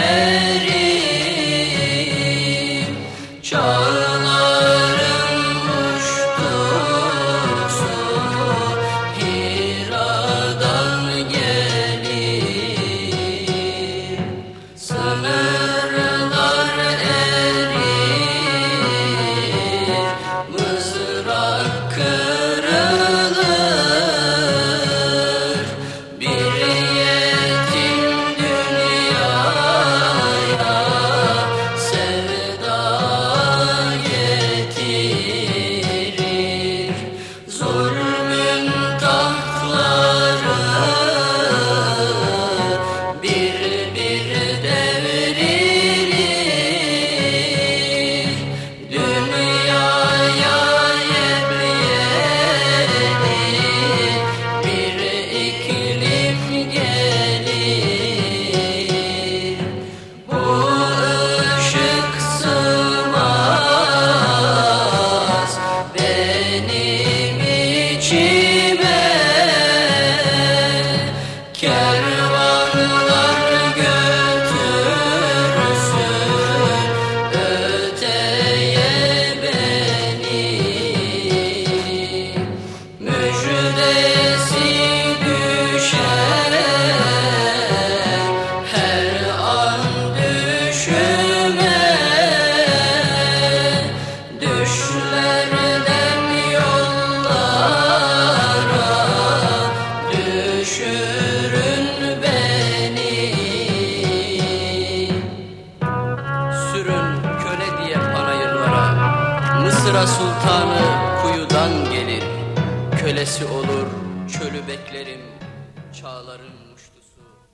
É. sıra sultanı kuyudan gelir. Kölesi olur çölü beklerim çağların